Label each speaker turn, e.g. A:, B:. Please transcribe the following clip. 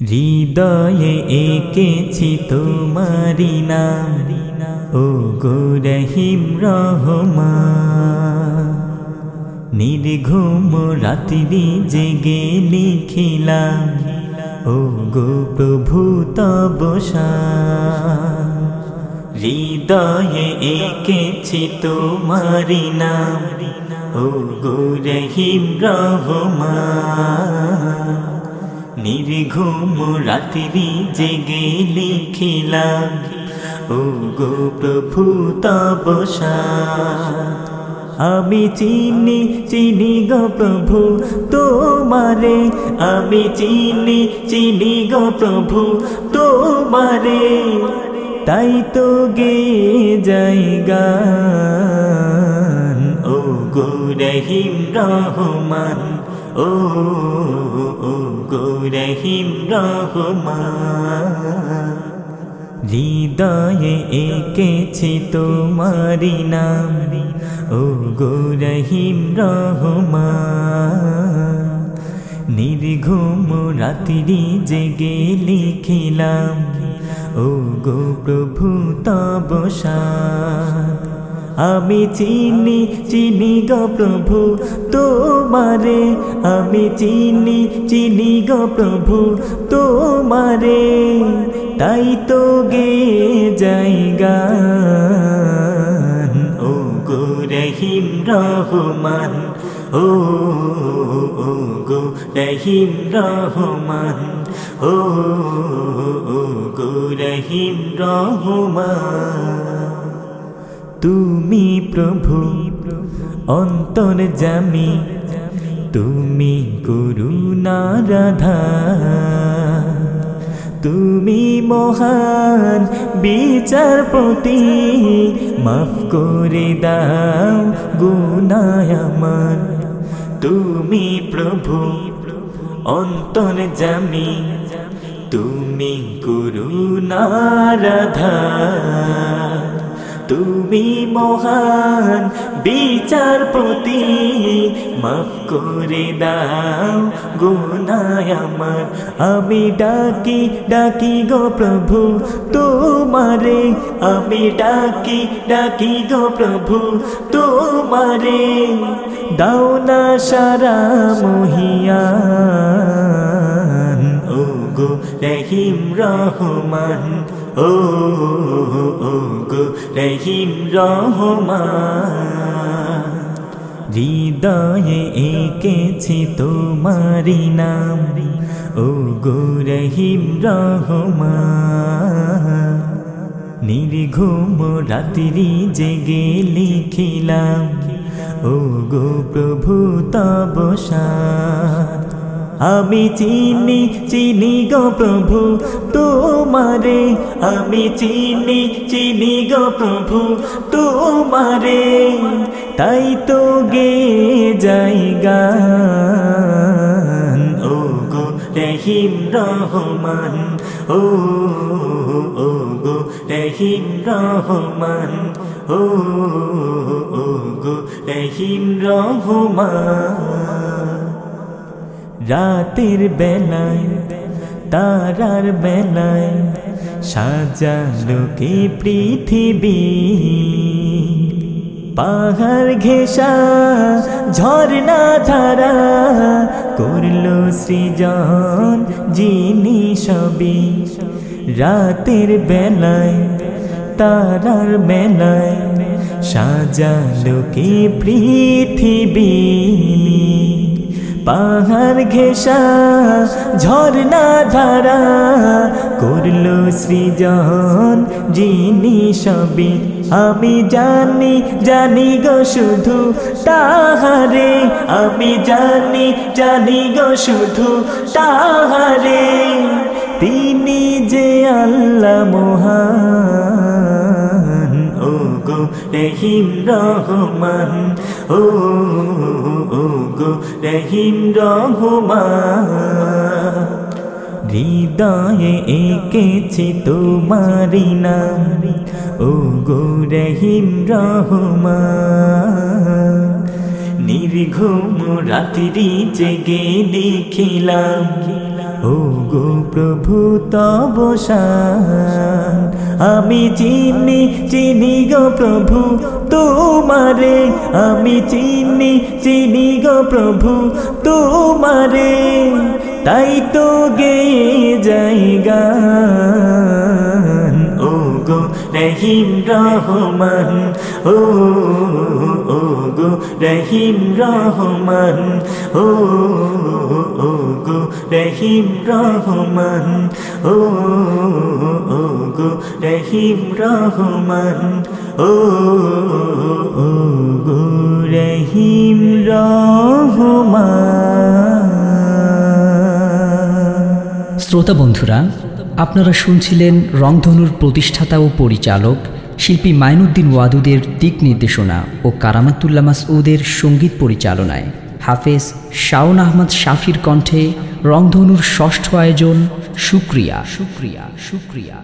A: হৃদয়ে এঁকেছি তোমারি নাম। ও গো রহিম রহমা নির্ঘুম রাত্রি জেগে লিখিলাম। ও গো প্রভু তবসা হৃদয়ে এঁকেছি তোমারি নাম। ও গো রহিম নির্ঘুম রাত্রি জেগে লিখিলাম ও গো প্রভু আমি চিনি চিনি গো প্রভু, তোমারে। আমি চিনি চিনি গো প্রভু, তোমারে। তাই তো গে জায়গা ও গো রহিম রহমান। ও গো রহিম রহমান হৃদয়ে এঁকেছি তোমারি নাম ও গো রহিম নির্ঘুম রাত্রি জেগে লিখিলাম ও গো প্রভু তবসা আমি চিনি চিনি গো প্রভু, তোমারে। আমি চিনি চিনি গো প্রভু, তোমারে। তাই তো গে জায়গা। ও গো রহিম রহমান, ও গো রহিম রহমান, ও ও গো রহিম রহমান। তুমি প্রভু, অন্তর জামি, তুমি করুণা রাধা তুমি মহান বিচারপতি, মাফ করে দাও গুনায় আমার। তুমি প্রভু, অন্তর জামি, তুমি করুণা রাধা তুমি মহান বিচারপতি, মাফ করে দাও গুনায় আমার। আমি ডাকি ডাকি গো প্রভু তোমারে। আমি ডাকি ডাকি গো প্রভু তোমারে। দাও না সারা মহিয়ান, ও গো রহিম রহমান। ও রহিম রহমান হৃদয়ে এঁকেছি তোমারি নাম ও গো রহিম রহমান নির্ঘুম রাত্রি জেগে লিখিলাম ও গো প্রভু তবসা আমি চিনি চিনি গো প্রভু, তোমারে। আমি চিনি চিনি গো প্রভু, তোমারে। তাই তো গে জায়গা ও গো রহিম রহমান ও ও গো রহিম রহমান ও ও গো রহিম রহমান। রাতের বেলায়, তারার বেলায় সাজালো কি পৃথিবী। পাহাড় ঘেষা, ঝর্ণা ধারা করল সৃজন যিনি সবই। রাতের বেলায়, তারার বেলায় সাজালো কি পৃথিবী। পাহাড় ঘেষা, ঝর্ণা ধারা করল সৃজন, যিনি সবই আমি জানি জানি গো শুধু তাহারে। আমি জানি জানি গো শুধু তাহারে। তিনি যে আল্লাহ মহান রহিম রহমান, ও গো রহিম রহমান, হৃদয়ে এঁকেছি তোমারি নাম, ও গো রহিম রহমান, নির্ঘুম রাত্রি জেগে লিখিলাম ও গো প্রভু, তব আমি চিনি চিনি গো প্রভু, তোমারে। আমি চিনি চিনি গো প্রভু, তোমারে। তাই তো গে ও গো রহিম রহমান, ও ও গো রহিম রহমান ও ও গো রহিম রহমান, ও গো রহিম রহমান, ও গো রহিম
B: শ্রোতা বন্ধুরা, আপনারা শুনছিলেন রংধনুর প্রতিষ্ঠাতা ও পরিচালক শিল্পী মাইনুদ্দিন ওয়াদুদের দিক নির্দেশনা ও কারামাতুল্লা মাসউদের সংগীত পরিচালনায়। হাফেজ শাওন আহমদ শাফির কণ্ঠে রংধনুর ষষ্ঠ আয়োজন সুক্রিয়া সুক্রিয়া সুক্রিয়া